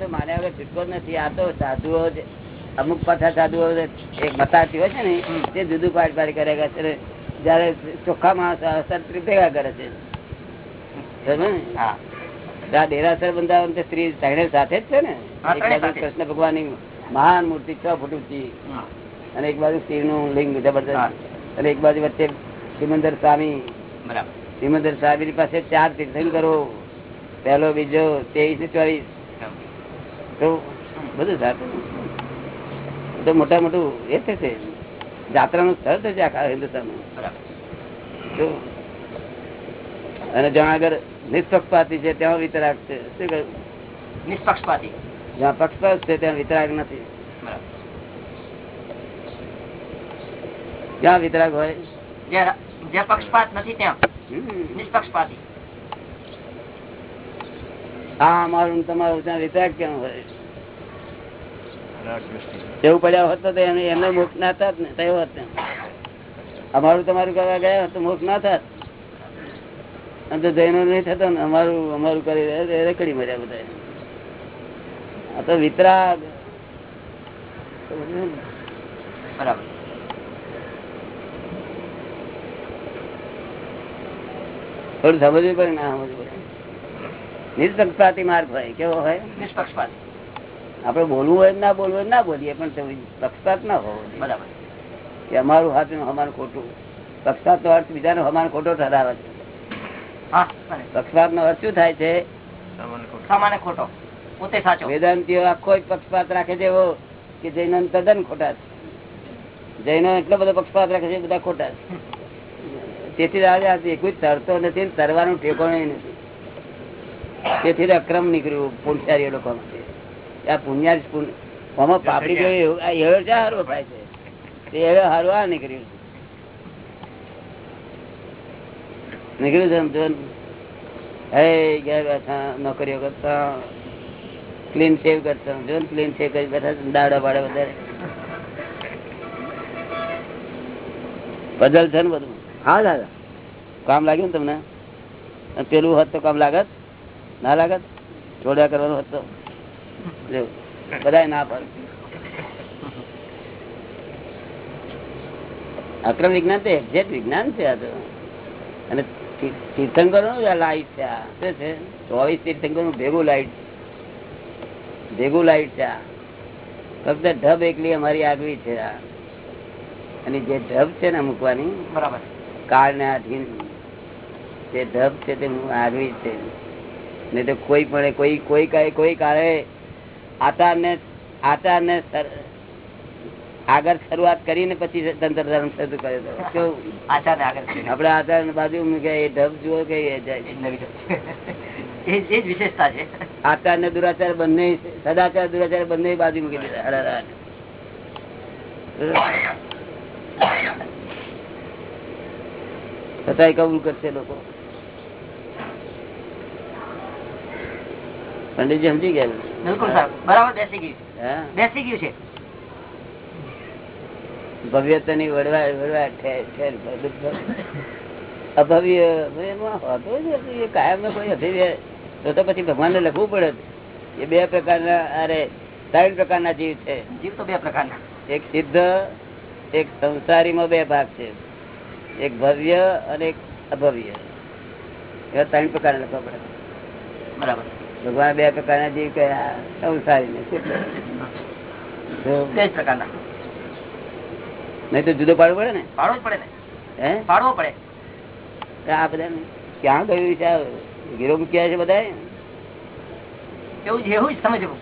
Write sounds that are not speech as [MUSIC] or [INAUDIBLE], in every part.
તો વગર છૂટકો નથી આ તો સાધુઓ અમુક પાછા સાધુઓ એક બતાવતી હોય છે ને તે જુદું પાડ પાડ કરે છે જયારે ચોખ્ખા માણસ સ્ત્રી ભેગા કરે છે. હા. દેરાસર બંધાવન તે સ્ત્રી ત્રણે સાથે જ છે ને. એક બાજુ કૃષ્ણ ભગવાનની મહાન મૂર્તિ છ ફૂટ ઊંચી. અને એક બાજુ સ્ત્રી નું લિંગ. જબરદસ્ત. અને એક બાજુ વચ્ચે સિમંદર સ્વામી. સિમંદર સ્વામી પાસે ચાર તીર્થંકરો. પહેલો બીજો તેવીસ ચોવીસ. બધું સાથે તો મોટા મોટું એ થશે. જાત્રાનું સ્થળ થશે આખા હિન્દુસ્તાનમાં. અને જ્યાં આગળ નિષ્પક્ષપાતી છે ત્યાં વિતરાગ છે. શું કહ્યું? નિષ્પક્ષપાતી. જ્યાં પક્ષપાત છે ત્યાં વિતરાગ નથી. જ્યાં વિતરાગ હોય. જ્યાં જ્યાં પક્ષપાત નથી ત્યાં નિષ્પક્ષપાતી. હા અમારું તમારું ત્યાં વિતરાગ કેમ હોય? એવું પડ્યા હોત તો એમને મોક્ષ ના થાત ને થયો હોત અમારું તમારું કરવા ગયા તો મોક્ષ ના થાત. અને તો જૈનો નહીં થતો ને, અમારું અમારું કરી રખડી મર્યા બધા આ તો વિતરાગ. બરાબર. થોડું સમજવું પડે ના સમજવું પડે. નિષ્પક્ષપાતી માર્ગ હોય, કેવો હોય? નિષ્પક્ષપાતી. આપડે બોલવું હોય ના બોલવું હોય ના બોલીએ પણ પક્ષપાત ના હોવો બરાબર. કે અમારું હાથું અમારું ખોટું. પક્ષપાત નો અર્થ બીજાનો અમારો ખોટો ઠરાવે છે. પક્ષપાત નો અર્થ શું થાય છે? સામાન્ય ખોટો. પોતે સાચો. વેદાંતિઓ આખો પક્ષપાત રાખે છે એવો કે જૈનો તદ્દન ખોટા છે. જૈનો એટલો બધો પક્ષપાત રાખે છે બધા ખોટા છે. તેથી આજે આ તરતો નથી તરવાનું ટેકો નથી. તેથી અક્રમ નીકળ્યું પુણ્યારી લોકો આ પુણ્યા પુણ્ય. આમાં પાપડી ગયો એવું- થાય છે? તે એળો હારો નીકળ્યું નીકળ્યું છે સમજો હે ઘેર બેઠા નોકરીઓ કરતા ક્લીન સેવ કરતા. જો ક્લીન સેવ કરી બેઠા દાડા પાડે વધારે. બદલ છે ને બધું? હા દાદા. કામ લાગ્યું ને તમને? પેલું હોત તો કામ લાગત? ના લાગત? છોડ્યા કરવાનું હતું તો? બધા ના પાડે. અક્રમ વિજ્ઞાન તો એક્ઝેક્ટ વિજ્ઞાન છે આ તો. અને તીર્થંકરો નું લાઈટ છે આ. શું છે? ચોવીસ તીર્થંકરો નું ભેગું લાઈટ ભેગું લાઈટ છે આ. ફક્ત ઢબ એકલી અમારી આગવી છે આ. અને જે ઢબ છે ને મૂકવાની બરાબર. કાળ ને આધીન જે ઢબ છે તે આગવી છે. નહીં તો કોઈ પણ કોઈ કોઈ કાંઈ કોઈ કાળે આગળ શરૂઆત કરીને પછી તંત્ર ધર્મ શરૂ કર્યો હતો કેવું. આપડે આચાર બાજુ એ ઢબ જુઓ કે એ જ વિશેષતા છે. આચાર ને દુરાચાર બંને સદાચાર દુરાચાર બંને બાજુ મૂકી દીધા. છતાંય [COUGHS] કબૂલ કરશે લોકો. પંડિતજી સમજી ગયા બિલકુલ બરાબર બેસી ગયું બેસી ગયું છે. ભવ્યતાની વડવા વડવા ઠેર અભવ્ય નથી. એ કાયમ કોઈ અભવ્ય તો તો પછી ભગવાનને લખવું પડે એ બે પ્રકારના અરે ત્રણ પ્રકારના જીવ છે. જીવ તો બે પ્રકારના. એક સિદ્ધ એક સંસારીમાં બે ભાગ છે. એક ભવ્ય અને એક અભવ્ય. એવા ત્રણ પ્રકારના લખવા પડે. બરાબર. ભગવાન બે પ્રકારના જીવ કયા સંસારી ને નહીં તો જુદો પાડવો પડે ને? પાડવો પડે ને? હે? પાડવો પડે. આ બધા ક્યાં ગયું છે? ગીરો મૂક્યા છે બધા એવું જ એવું જ સમજવું.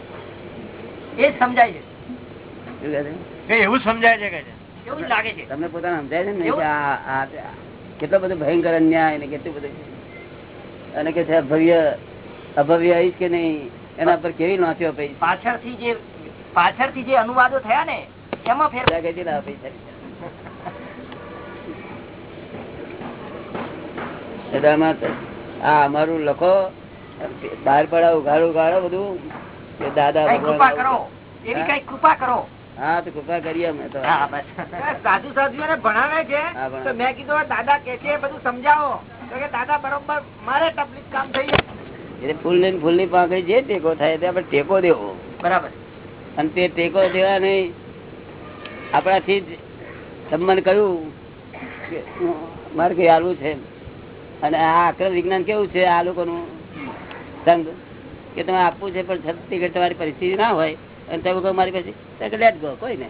એ જ સમજાય છે. એવું સમજાય છે કે એવું લાગે છે. તમને પોતાને સમજાય છે ને? કે આ આ- આ કેટલો બધો ભયંકર અન્યાય ને કેટલું બધું. અને કે છે અભવ્ય આવીશ કે નહીં એના પર કેવી નોંધ્યો પૈસા પાછળથી જે પાછળથી જે અનુવાદો થયા ને એમાં ફેર આ અમારું લખો બહાર પડાવ ઉઘાડું ઉઘાડો બધું કે દાદા ભગવાન કરો એવી કઈ કૃપા કરો. હા તો કૃપા કરીએ અમે તો. હા સાધુ સાધુ ભણાવે છે તો મેં કીધું દાદા કે છે બધું સમજાવો. તો કે દાદા બરોબર મારે તકલીફ કામ થઈ જાય એટલે ફૂલ ને ફૂલની પાંખડી જે ટેકો થાય તે આપણે ટેકો દેવો. બરાબર. અને તે ટેકો દેવા નહીં. આપણાથી જ સંબંધ કહ્યું કે મારે કઈ હાલવું છે અને આ આક્રમ વિજ્ઞાન કેવું છે આ લોકોનું સંઘ? કે તમે આપવું છે પણ છતી તમારી પરિસ્થિતિ ના હોય અને તમે કહો મારી પાસે લેટ ગો કોઈ ને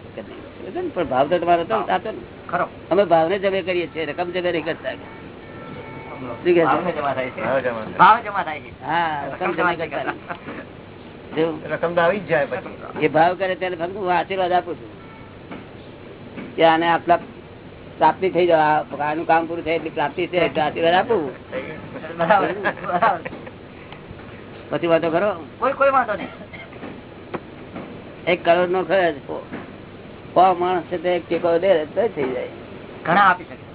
ને? પણ ભાવ તો તમારો તો સાચો ને ખરો. અમે ભાવને જમે કરીએ છીએ રકમ જમે નહીં કરતા. જો, ભાવ કરે ત્યારે ફક્ત હું આશીર્વાદ આપું છું. કે આને આટલા પ્રાપ્તિ થઈ જાય. આનું કામ પૂરું થાય એટલી પ્રાપ્તિ છે આશીર્વાદ આપું. પછી વાતો કરો કોઈ કોઈ વાંધો નહીં. એક કરોડ નો ખર્ચ સો માણસ છે તે એક ટેકો દે તો થઈ જાય. ઘણા આપી શકે.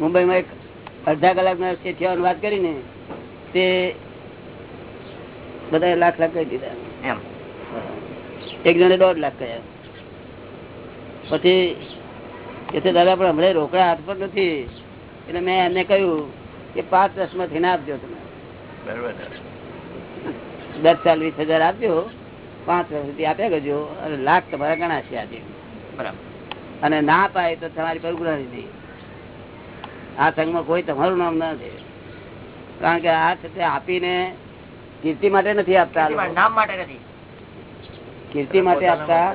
મુંબઈમાં એક અડધા કલાકના શેઠિયાઓની વાત કરીને તે બધા લાખ લાખ કહી દીધા. એમ. એક જણે દોઢ લાખ કહ્યા. પછી કે છે દાદા પણ હમણાં રોકડા હાથ પર નથી. એટલે મેં એમને કહ્યું કે પાંચ વર્ષમાંથી ના આપજો તમે. બરોબર. દસ સાલ વીસ હજાર આપજો. પાંચ વર્ષ સુધી આપ્યા કરજો. અને લાખ તમારા ગણાશે આજે. બરાબર. અને ના પાય તો તમારી પર ગુનાની નહીં આ સંઘમાં કોઈ તમારું નામ ના છે કારણ કે આ છે આપીને કીર્તિ માટે નથી આપતા નામ માટે નથી. કીર્તિ માટે આપતા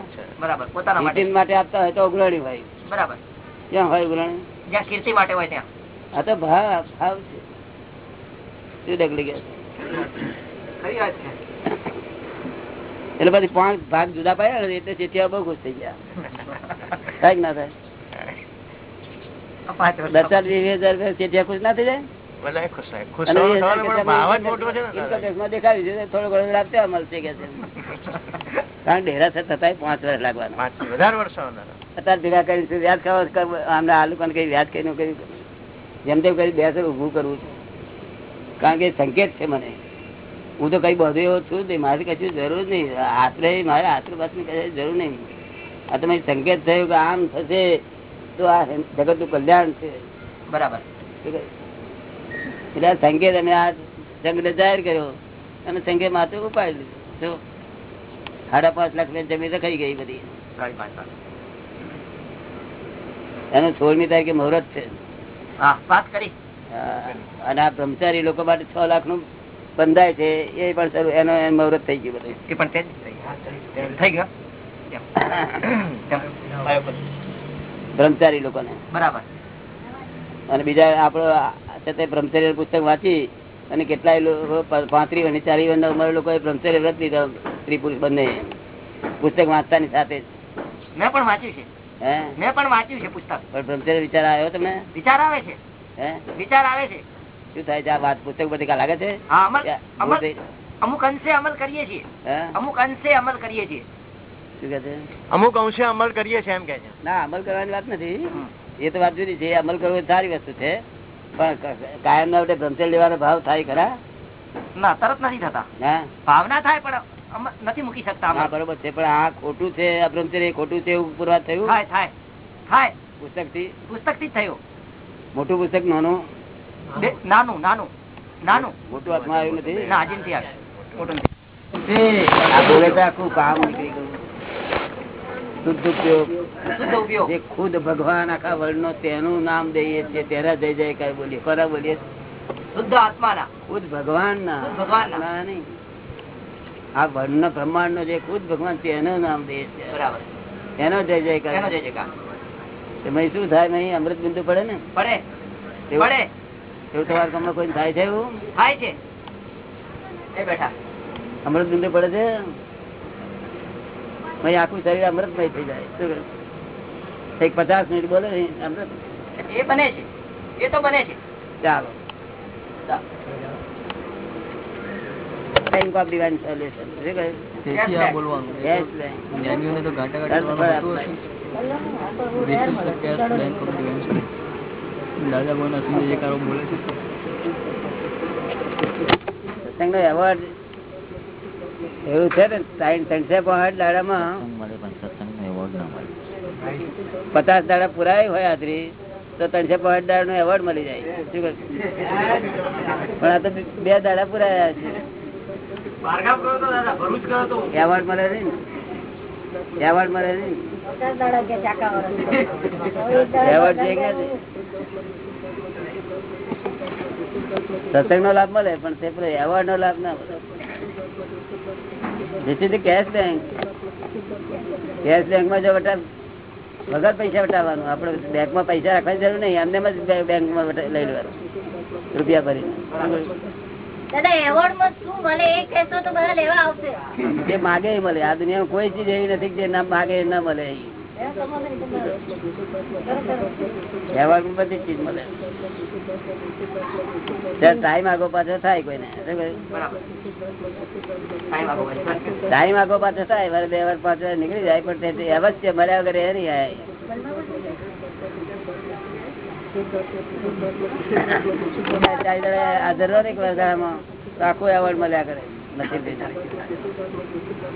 બરાબર પોતાના માટે. કીર્તિ માટે આપતા હોય તો ઉઘરાણી ભાઈ બરાબર. ક્યાં હોય ઉઘરાણી? જ્યાં કીર્તિ માટે હોય ત્યાં. આ તો ભાવ ભાવ છે. શું ડગલી ગયા એટલે પછી પાંચ ભાગ જુદા પાડ્યા એટલે ચેઠિયા બહુ ખુશ થઈ ગયા. થાય ના થાય? દસ હજાર વીસ હજાર રૂપિયા ખુશ ના થઈ જાય? જેમ તેમ કરી બેસર ઉભું કરવું છે. કારણ કે સંકેત છે મને. હું તો કઈ બધું એવો છું નહીં. મારે કશું જરૂર નહીં. આશરે મારે આશરે કશી જરૂર નહીં. આ તમે સંકેત થયું કે આમ થશે. તો આ જગતનું કલ્યાણ છે. બરાબર? એટલે સંકેત અમે આ જંગને જાહેર કર્યો અને સંઘે માથે ઉપાડી લીધું. જો સાડા પાંચ લાખની જમીન રખાઈ ગઈ બધી. એનું સોળમી તારીખે મુહૂર્ત છે. અને આ બ્રહ્મચારી લોકો માટે છ લાખનું બંધાય છે એ પણ સારું એનો મુહૂર્ત થઈ ગયું બધું. એ પણ થઈ ગયો. [LAUGHS] બ્રહ્મચારી લોકોને. બરાબર. અને બીજા આપડે તે બ્રહ્મચર્ય પુસ્તક વાંચી અને કેટલાય લોકો પાંત્રીસ અને ચાલીસ વર્ષના ઉંમર લોકોએ બ્રહ્મચર્ય વ્રત લીધા સ્ત્રી પુરુષ બંને. પુસ્તક વાંચતાની સાથે જ. મેં પણ વાંચ્યું છે. મેં પણ વાંચ્યું છે પુસ્તક. પણ બ્રહ્મચર્ય વિચાર આવ્યો તમને? વિચાર આવે છે. હે? વિચાર આવે છે. શું થાય છે આ વાત પુસ્તક કા લાગે છે? અમુક અંશે અમલ કરીએ છીએ. અમુક અંશે અમલ કરીએ છીએ. શું કે છે? અમુક અંશે અમલ કરીએ છીએ એમ કે છે. ના અમલ કરવાની વાત નથી. એ તો વાત જુદી છે. અમલ કરવો સારી વસ્તુ છે. પણ કાયમ ના વડે બ્રહ્મચર્ય લેવાનો ભાવ થાય ખરા? ના તરત નથી થતા. ભાવના થાય પણ નથી મૂકી શકતા હા બરોબર છે. પણ આ ખોટું છે આ ખોટું છે એવું પુરવાર થયું? થાય થાય. થાય. પુસ્તકથી પુસ્તકથી થયું. મોટું પુસ્તક નાનું? નાનું નાનું. નાનું. મોટું હાથમાં આવ્યું નથી? ના હજી નથી આવ્યું. મોટું નથી. આ બોલે તો આખું કામ નીકળી ગયું. શુદ્ધ ઉપયોગ જે ખુદ ભગવાન આખા વર્લ્ડ નો તેનું નામ દઈએ છીએ તેરા જય જય કઈ બોલીએ ખરા બોલીએ. શુદ્ધ આત્માના. ખુદ ભગવાન ના ભગવાન નહીં. આ વર્ણ બ્રહ્માંડ નો જે ખુદ ભગવાન તેનું નામ દઈએ છીએ. બરાબર. એનો જય જય કરે જય જયકાર. શું થાય નહીં? અમૃત બિંદુ પડે ને? પડે. એવું? પડે. એવું તમારા ગામમાં કોઈ થાય છે એવું? થાય છે. એ બેઠા. અમૃત બિંદુ પડે છે? ભાઈ આખું શરીર અમૃતમય થઈ જાય. શું એક પચાસ મિનિટ બોલે ને અમૃત? એ બને છે. એ તો બને છે. ચાલો. બેંક ઓફ ડિવાઇન સોલ્યુશન શું કહ્યું? દાદા બોના બોલે છે. એવોર્ડ એવું છે ને ત્રણ ત્રણસો પાંચ દાડામાં. પચાસ દાડા પુરાય હોય હાજરી તો ત્રણસો પાંચ દાડા નો એવોર્ડ મળી જાય. શું પણ આ તો બે દાડા પુરાયા છે. એવોર્ડ મળે નહીં ને. એવોર્ડ મળે નહીં એવોર્ડ નથી? સત્સંગ નો લાભ મળે પણ તે એવોર્ડ નો લાભ ના મળે. Cash કેશ બેંક જો વટા વગર પૈસા વટાવવાનું. આપડે બેંકમાં પૈસા રાખવાની જરૂર નહીં. એમને બેંકમાં લઈ લેવાનું. રૂપિયા આવશે. જે માગે મળે. આ દુનિયામાં કોઈ ચીજ એવી નથી જે ના માગે ના મળે. ટાઈમ આગો પાછો થાય કોઈને. ટાઈમ આગો પાછો થાય બે વાર પાછો નીકળી જાય, પણ અવશ્ય મળ્યા વગર એ નહીં આવે આખું એવોર્ડ મળ્યા કરે. નથી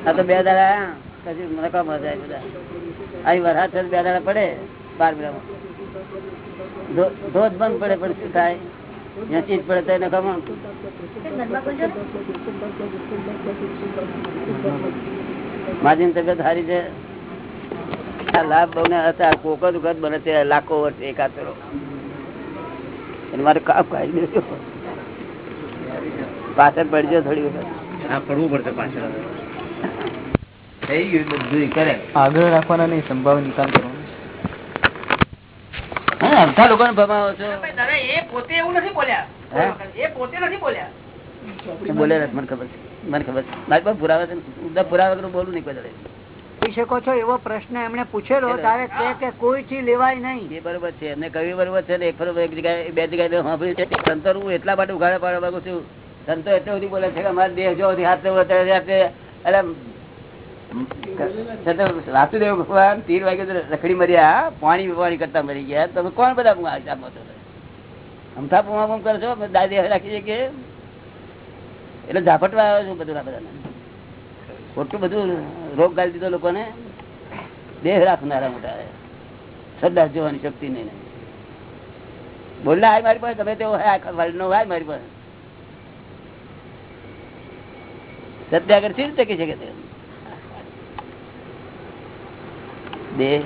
આ તો બે દાડા પછી નકામ જાય બધા. આવી વરસાદ થશે બે દાડા પડે બાર મહિનામાં ધોધ બંધ પડે પણ શું થાય? ચીજ પડે તો ઘરમાં માજી તબિયત સારી છે? લાભ બને હતા કોક જ વખત બને છે લાખો વર્ષ એકાતરો એને મારે કામ કાઢી દેજો. પાછળ પડજો થોડી વખત. હા, પડવું પડશે પાછળ. થઈ ગયું બધું કરે. આગળ રાખવાના નહીં સંભાવ નિકાલ કરવાનો. અમથા લોકોને ભમાવો છો. એ પોતે એવું નથી બોલ્યા. એ પોતે નથી બોલ્યા. એ મને ખબર છે. મને ખબર છે. મારી પાસે પુરાવા છે પુરાવા વગર બોલું નહીં કોઈ દાડે. શકો છો એવો પ્રશ્ન એમણે પૂછેલો તારે કે કે કોઈ થી લેવાય નહીં. એ બરોબર છે એમને કવિ બરોબર છે ને એક એક જગ્યાએ બે જગ્યાએ સાંભળ્યું છે સંતો હું એટલા માટે ઉઘાડા પાડવા માંગુ છું. સંતો એટલે બધી બોલે છે કે અમારા દેહ જો હાથ અત્યારે એટલે વાસુદેવ ભગવાન તીર વાગે રખડી મર્યા, પાણી પાણી કરતા મરી ગયા. તમે કોણ બધા આપો છો અમથા પુમા પુમ કરો છો? દાદી રાખી છે કે. એટલે ઝાપટવા આવ્યો છું બધું બધાને. ખોટું બધું રોગ ગાળી દીધો લોકોને. દેહ રાખનારા મોટા શ્રદ્ધા જોવાની શક્તિ નહીં. બોલના હાય મારી પાસે. ગમે તેવો હાય નો હાય મારી પાસે. સત્યાગ્રહ સી રીતે કહી શકે તે દેહ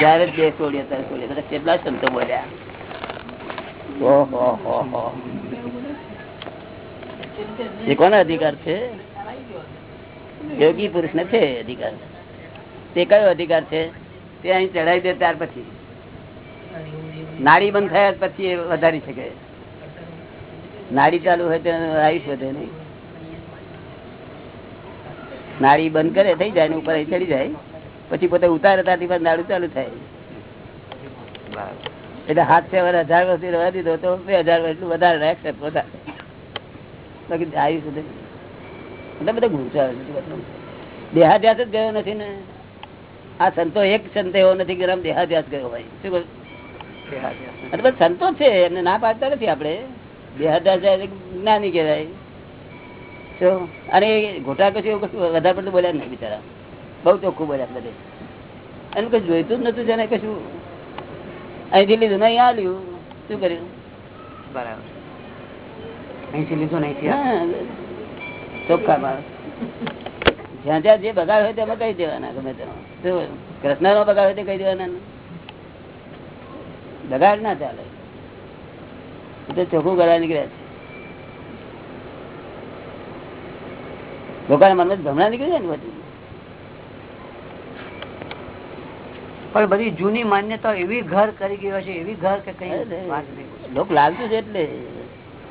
જયારે દેહ છોડીએ ત્યારે છોડીએ કેટલા સંતો બોલ્યા. ઓહો એ કોનો અધિકાર છે? યોગી પુરુષ ને છે અધિકાર. તે કયો અધિકાર છે? તે અહીં ચડાવી દે ત્યાર પછી. નાડી બંધ થયા પછી એ વધારી શકે. નાડી ચાલુ હોય તો આયુષ વધે નહીં. નાડી બંધ કરે, થઈ જાય ને ઉપર અહીં ચડી જાય. પછી પોતે ઉતારે હતા પછી નાડું ચાલુ થાય. એટલે હાથ છે વાર હજાર વર્ષથી રહેવા દીધો તો બે હજાર વર્ષ એટલું વધારે રાખશે વધારે બાકી આવી સુધી એટલે બધા ગુંચાવે છે દેહાધ્યાસ જ ગયો નથી ને. આ સંતો એક સંત એવો નથી કે આમ દેહાધ્યાસ ગયો ભાઈ શું કહ્યું એટલે સંતો છે એમને ના પાડતા નથી આપણે. દેહાધ્યાસ જ્ઞાની કહેવાય. શું? અને ઘોટા કશું એવું કશું વધારે પડતું બોલ્યા નહીં બિચારા. બહુ ચોખ્ખું બોલ્યા બધે એનું કઈ જોઈતું જ નતું જેને કશું. અહીંથી લીધું નહીં આ લ્યું શું કર્યું? બરાબર. અહીંથી લીધું નહીં હા, ચોખ્ખા માણસ જ્યાં જ્યાં જે બગાડ હોય તેમાં કહી દેવાના ગમે તેમાં. શું કૃષ્ણ નો બગાડ હોય તે કહી દેવાના ને. બગાડ ના ચાલે. તો ચોખ્ખું કરવા નીકળ્યા છે. લોકોના મનમાં ભમણા નીકળી જાય ને બધું. પણ બધી જૂની માન્યતા એવી ઘર કરી ગયો છે એવી ઘર કે કઈ લોકો લાલચુ છે એટલે.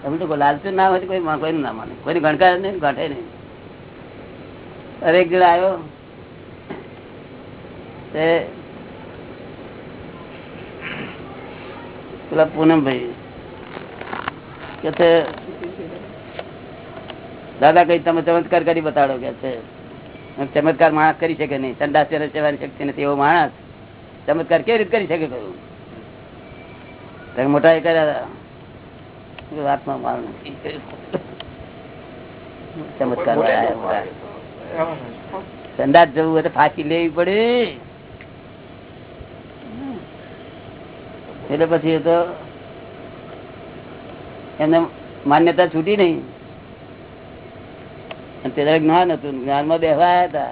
તમે તો લાલચુ ના હોય કોઈ કોઈ ના માને. કોઈ ગણકાર નહીં ઘટે નહીં. અરે એક જણ આવ્યો. પેલા પૂનમભાઈ કે દાદા કઈ તમે ચમત્કાર કરી બતાડો કે છે. ચમત્કાર માણસ કરી શકે નહીં. સંડાસ સેવાની શક્તિ નથી એવો માણસ. ચમત્કાર કેવી રીતે કરી શકે કહ્યું તમે મોટા એ કર્યા. વાતમાં માલ નથી. ચમત્કાર. સંદાસ જવું હોય તો ફાંસી લેવી પડે. એટલે પછી એ તો એમને માન્યતા છૂટી નહીં. તે જ્ઞાન હતું. જ્ઞાનમાં બેહવા આવ્યા હતા.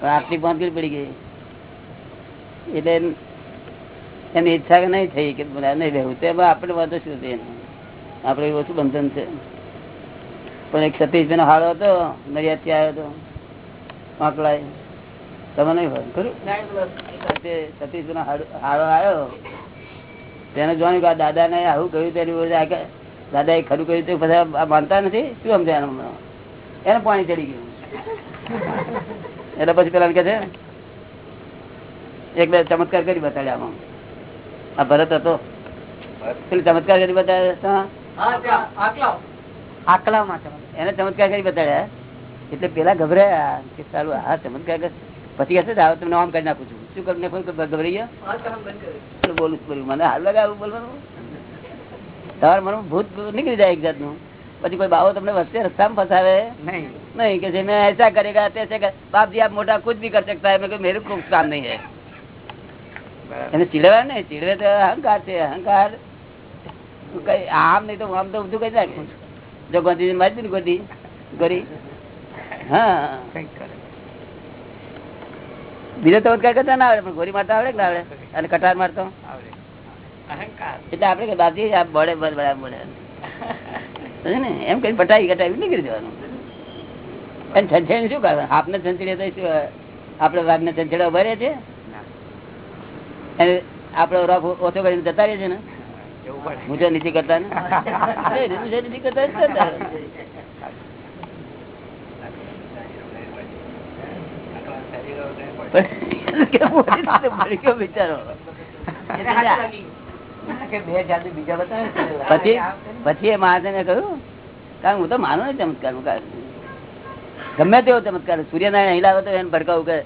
પણ આટલી પાંચગીરી પડી ગઈ. એટલે એની ઈચ્છા નહીં થઈ કે નહીં રહેવું. તેમાં આપણે વાંધો શું છે આપણે ઓછું બંધન છે. પણ એક સતીશભાઈ નો હાળો હતો નડિયાદ આવ્યો હતો આંકલાય તમે નહીં હોય? ખરું? તે નો હાળો આવ્યો. તેને જોવાનું કે આ દાદા ને આવું કહ્યું તેની દાદા એ ખરું કહ્યું તે બધા માનતા નથી? શું સમજાય એને પાણી ચડી ગયું. એટલે પછી પેલા કે છે એક બે ચમત્કાર કરી બતાડ્યા આમાં. આ ભરત હતો. ચમત્કાર કરી બતાડ્યા આકલામાં એને ચમત્કાર કરી બતાડ્યા. એટલે પેલા ગભરાયા કે સારું હા ચમત્કાર પછી હશે આવો તમને આમ કરી નાખું છું. શું કરીને ફોન ગભરાઈ ગયા? બોલું બોલું મને હાલ લગાવું બોલવાનું? તમારે મન ભૂત નીકળી જાય એક જાતનું. પછી કોઈ બાબો તમને વચ્ચે રસ્તામાં ફસાવે? નહીં. નહીં કે મેં એસા કરેગા કે બાપજી આપ મોટા કુછ ભી કર સકતા હૈ મેં કોઈ મેરું કામ નહીં હૈ એને ચીડવા ને ચીડવે તો અહંકાર છે અહંકાર કઈ આમ નહીં તો આમ તો બધું કઈ નાખે જો ગાંધીજી મારી ગોદી ગોરી. હા. બીજો તો કઈ કરતા ના આવડે પણ ગોરી મારતા આવડે કે ના આવડે? અને કટાર મારતો? એટલે આપડે કે બાપજી આ બળે બળ બળે બળે ને? એમ કઈ પટાવી કટાવી નીકળી જવાનું. અને છંછેડ શું કરે આપને છંછેડે તો આપડે વાઘને છંછેડા ભરે છે? અને આપડે રફ ઓછો કરીને જતા રહીએ છે ને? હું જો નીતિ કરતા ને? [LAUGHS] નીતિ કરતા [LAUGHS] પછી મહાજને કહ્યું કારણ હું તો માનું ને ચમત્કાર ગમે તેવો ચમત્કાર સૂર્યનારાયણ હિલાવે તો એને ભડકાવું કે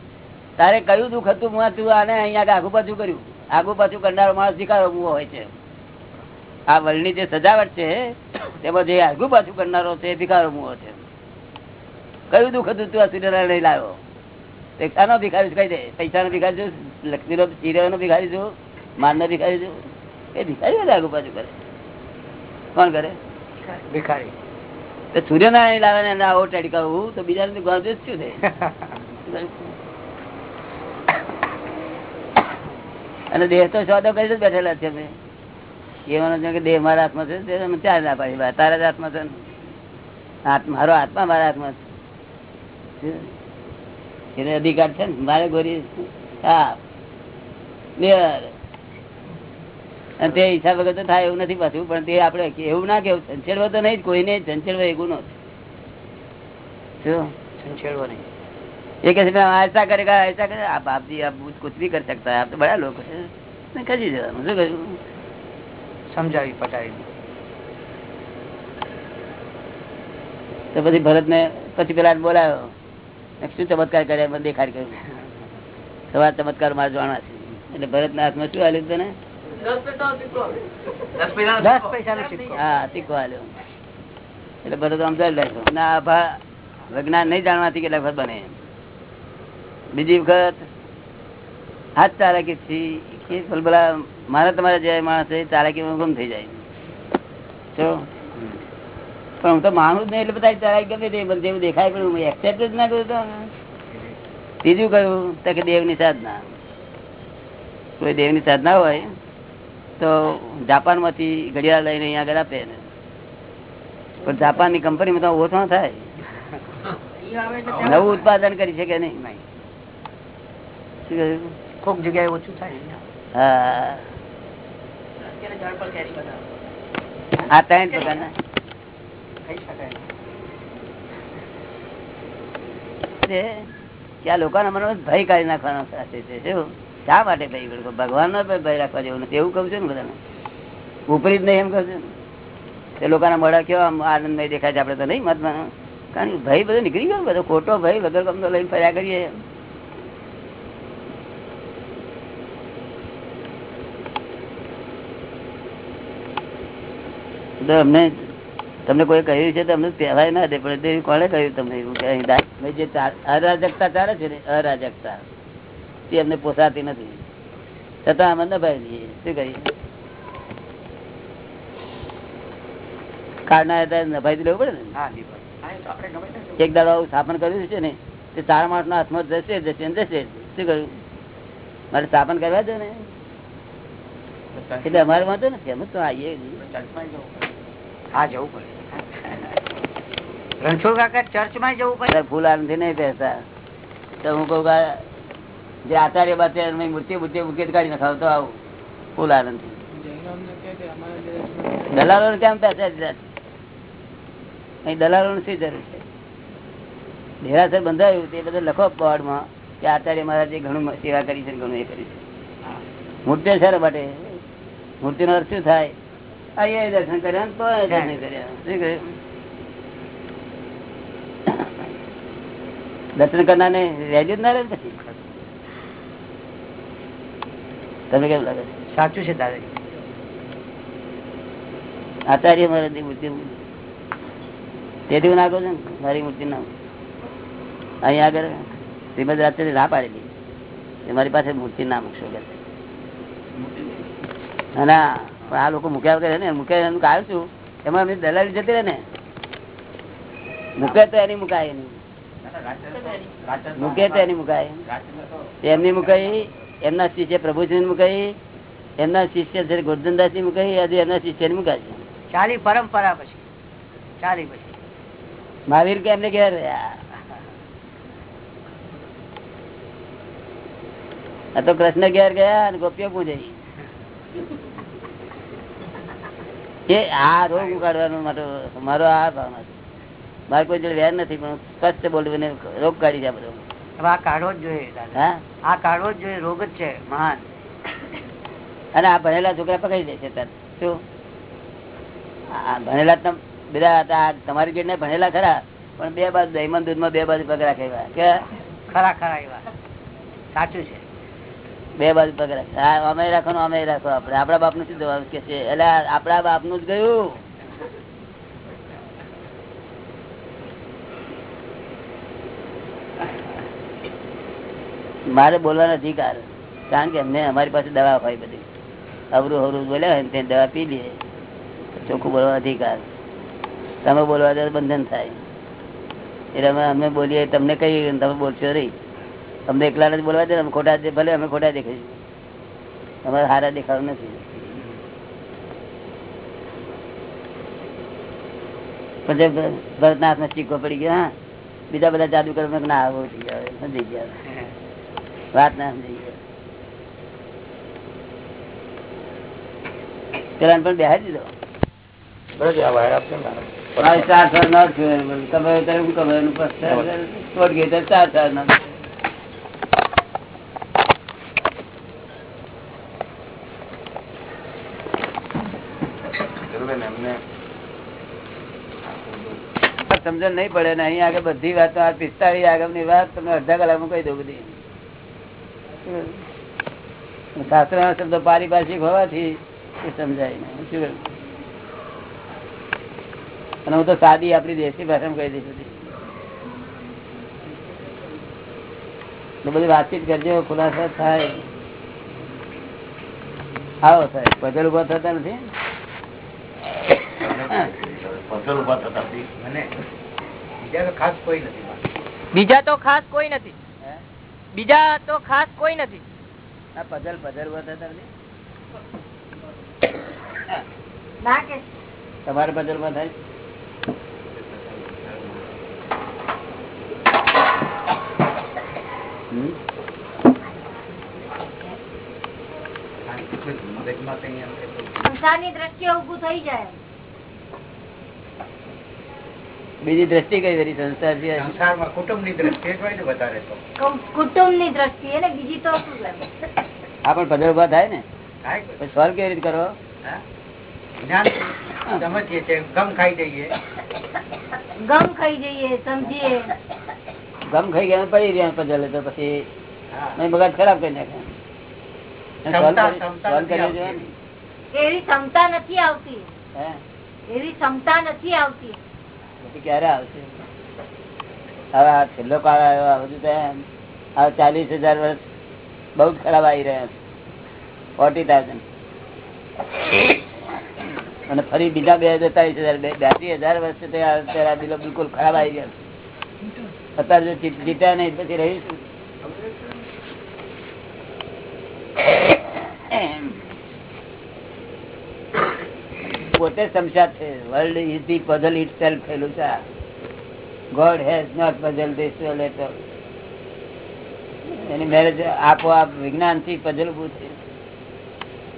તારે કયું દુઃખ હતું? મુઆ તું આને અહીંયા આગુ પાછું કર્યું. આગુ પાછું કરનારો માણસ શીખાડો ઊભો હોય છે. આ વલની જે સજાવટ છે તેમાં જે આગુ પાછું કરનારો છે એ ભિખારો મુવો છે. કયું દુઃખ હતું? તું આ સૂર્યનારાયણ લાવ્યો. પૈસાનો ભિખારી છું કહી દે. પૈસાનો ભિખારી છું લક્ષ્મીનો ચીરેનો ભિખારી છું માનનો ભિખારી છું. એ ભિખારી બધા આગુ પાછું કરે. કોણ કરે? ભિખારી. સૂર્યનારાયણ લાવે ને આવો ટડકાવું તો બીજા ગોંધ શું થાય [LAUGHS] અને દેહ તો સોદો કરી બેઠેલા છે અમે છે કે દેહ મારા હાથમાં છે, તે અમે ત્યાં ના પાડી તારા જ હાથમાં છે મારો આત્મા મારા હાથમાં છે. એને અધિકાર છે ને, મારે ગોરી હા. અને તે હિસાબ વગર તો થાય એવું નથી પાછું, પણ તે આપણે એવું ના કેવું ચંચેડવો તો નહીં કોઈને ચંચેડવો એ ગુનો છે શું? છેડવો નહીં. ये कैसे मैं ऐसा करेगा ऐसा करेगा आप आप जी आप कुछ भी कर सकता है आप तो बड़ा लोग है मैं कर दीजिएगा मुझे कर- સમજાવી પટાવી તો પછી ભરત ને પછી પેલા બોલાયો મેં શું ચમત્કાર કર્યા મને દેખાડ કર્યું સવાર ચમત્કાર મારે જાણવા છે એટલે ભરત ના હાથમાં શું આલ્યું તને દસ પૈસા નો સિક્કો હા તીકો આલ્યો એટલે ભરત આમ ચાલી રાખ્યો ના આ ભા વિજ્ઞાન નહીં જાણવાથી કેટલા વખત બને બીજી વખત હાથ ચાલાકી થી ભલા મારા તમારા જે માણસ છે ચાલાકી ગુમ થઈ જાય. જો. પણ હું તો માનું જ નહીં એટલે બધા ચાલાકી ગમે તે જેવું દેખાય પણ હું એક્સેપ્ટ જ ના કરું તો. ત્રીજું કયું તો કે દેવની સાધના. કોઈ દેવની સાધના હોય તો જાપાનમાંથી ઘડિયાળ લઈને અહીંયા આગળ આપે ને પણ જાપાનની કંપનીમાં તો ઓછો થાય. [LAUGHS] નવું ઉત્પાદન કરી શકે નહીં. કહ્યું? કોક જગ્યાએ ઓછું થાય હા. આ ત્રણ પ્રકારના કહી શકાય. છે કે આ લોકોના મનમાં ભય કાઢી નાખવાનો સાથે છે. શું? શા માટે ભય ભગવાન નો ભય રાખવા જેવું નથી. એવું કહું છું ને બધાને. ઉપરી જ નહીં એમ કહું છું તે લોકોના મોડા કેવા આનંદ નહીં દેખાય છે. આપડે તો નહીં મતમાં. કારણ કે ભય બધો નીકળી ગયો બધો ખોટો ભય વગર કમ તો લઈને ફર્યા કરીએ. અમને તમને કોઈ કહ્યું છે તમને પહેલાય ના દે પણ કોને કહ્યું તમને? એવું જે. અરાજકતા ચાલે છે ને અરાજકતા તે અમને પોસાતી નથી. છતાં અમે નભાઈ જઈએ શું કહીએ એક દાડો સ્થાપન કર્યું છે ને તે ચાર ના હાથમાં જશે જશે શું કહ્યું મારે સ્થાપન કરવા છે ને. એટલે અમારે વાંધો નથી અમે તો આવીએ. હા જવું પડે. રણછોડ કાકા ચર્ચમાં જવું પડે. ફૂલ આનંદથી નહીં બેસતા. તો હું કહું જે આચાર્ય બાચાર્ય મૂર્તિ બુદ્ધિ મૂકી કાઢી નખાવ તો આવું. ફૂલ આનંદથી. દલાલો ને કેમ પૈસા? અહીં દલાલો શી જરૂર છે? ઢેરાસર બંધાયું તે બધા લખો બોર્ડમાં કે આચાર્ય મહારાજે ઘણું સેવા કરી છે ઘણું એ કરી છે. મૂર્તિ છે માટે? મૂર્તિ નો અર્થ શું થાય? અહીંયા દર્શન કર્યા તો દર્શન કર્યા. દર્શન કરનાર ને રેડી જ ના રહે તમે કેમ લાગે? સાચું છે તારે. આચાર્ય મહારાજની મૂર્તિ તેથી હું નાખો છું ને મારી મૂર્તિ નામ. અહીંયા આગળ શ્રીમદ રાત્રે ના પાડેલી. મારી પાસે મૂર્તિ ના મૂકશો કે. અને પણ આ લોકો મૂક્યા વગર ને મૂકે એનું કારણ શું એમાં એમની દલાલી જતી રહે ને? મૂકે તો એની મુકાય એની. મૂકે તો એની મુકાય. એમની મુકાઈ એમના શિષ્ય પ્રભુજી મુકાઈ એમના શિષ્ય છે ગોરધનદાસની મુકાઈ આજે એમના શિષ્યની મુકાય ચાલી પરંપરા પછી. ચાલી પછી. મહાવીર કે એમને ઘેર રહ્યા. આ તો કૃષ્ણ ઘેર ગયા અને ગોપીઓ પૂજે. એ આ રોગ ઉગાડવાનો મારો મારો આ ભાવના છે મારે કોઈ જોડે વેર નથી પણ સ્પષ્ટ બોલવું ને રોગ કાઢી જાય બધો. આ કાઢવો જ જોઈએ આ કાઢવો જ જોઈએ રોગ જ છે મહાન. અને આ ભણેલા છોકરા પકડી દે છે તરત. શું? ભણેલા બધા હતા તમારી ને ભણેલા ખરા પણ બે બાજુ દહીમાં દૂધમાં બે બાજુ પગ રાખે. કે? ખરા ખરા એવા. સાચું છે. બે બાજુ પગ અમે રાખો અમે રાખો આપડે આપડા બાપનું શું જવાબ કે છે? એટલે આપડા બાપનું જ ગયું. મારે બોલવાનો અધિકાર. કારણ કે અમને અમારી પાસે દવા હોય બધી. અવરું અવરું બોલ્યા હોય ને તે દવા પી લઈએ ચોખ્ખું બોલવાનો અધિકાર. તમે બોલવા બંધન થાય. એટલે અમે અમે બોલીએ, તમને કઈ તમે બોલશો નહીં. અમને એકલા નથી બોલવા દે ખોટા ભલે અમે ખોટા દેખાઈશું. અમારે હારા દેખાડું નથી. પછી ભરતનાથ ને ચીકો પડી ગયો હા. બીજા બધા જાદુ કરો ના આવું થઈ ગયા સમજી ગયા. વાત ના સમજી ગયા. પેલા પણ બેહાડી દીધો. ચાર ચાર સાલ ના જ તમે અત્યારે શું કરો? એનું પછી તોડ ગઈ તો ચાર નથી ના સમજણ નહીં પડે ને અહીં આગળ બધી વાત આ પિસ્તાળીસ આગળની વાત તમે અડધા કલાકમાં કહી દો બધી. શાસ્ત્ર ના શબ્દો પારિભાષિક હોવાથી એ સમજાય નહીં. શું અને હું તો સાદી આપણી દેશી ભાષામાં કહી દઈશ બધી. તો બધી વાતચીત કરજો ખુલાસા થાય. આવો સાહેબ પટેલ ઊભા થતા નથી? મને બીજા તો ખાસ કોઈ નથી. બીજા તો ખાસ કોઈ નથી. બીજા તો ખાસ કોઈ નથી. આ પઝલ પઝલ ઊભા થતા નથી ના કે. તમારે પઝલમાં થાય? સંસારની દ્રષ્ટિએ ઉભું થઈ જાય. બીજી દ્રષ્ટિ કઈ બધી સંસાર છે? સંસારમાં કુટુંબની દ્રષ્ટિએ જ હોય ને વધારે તો. કુટુંબની દ્રષ્ટિ ને બીજી તો આ પણ પધર ઊભા થાય ને? થાય કેવી રીતે કરો? જ્ઞાન સમજીએ ગમ ખાઈ જઈએ. ગમ ખાઈ જઈએ સમજીએ. ગમ ખાઈ ગયા પડી રહ્યા પઝલ તો પછી. મગજ ખરાબ કરી નાખે. એવી ક્ષમતા નથી આવતી. હે? એવી ક્ષમતા નથી આવતી. ક્યારે આવશે? હવે આ છેલ્લો કાળ આવ્યો બધું તો ચાલીસ હજાર વર્ષ બહુ ખરાબ આવી રહ્યા ફોર્ટી થાઉઝન્ડ અને ફરી બીજા બે હજાર બે બ્યાસી હજાર વર્ષ ત્યારે દિલો બિલકુલ ખરાબ આવી ગયા. અત્યારે જો જીત્યા નહીં, પછી રહીશું. પોતે સમસ્યા છે. World is the puzzle itself થયેલું છે God has not puzzle this any marriage આપોઆપ વિજ્ઞાનથી પઝલ ઉભું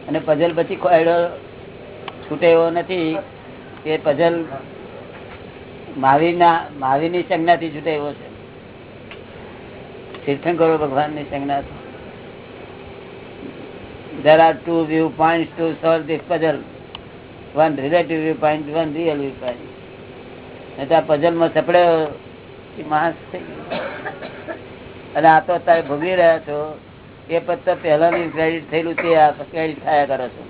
અને પઝલ પછી છૂટે એવો નથી કે પઝલ મહાવીરના, મહાવીરની સંજ્ઞાથી છૂટે એવો છે. તીર્થંકરો ભગવાનની સંજ્ઞા There are two viewpoints to solve this puzzle. One relative viewpoint, one real point નહીં તો આ પઝલમાં સપડ્યો એ થઈ ગયો. અને આ તો અત્યારે ભોગવી રહ્યા છો. એ પત્ર પહેલાની ક્રેડિટ થયેલું તે આ ક્રેડિટ થયા કરો છો.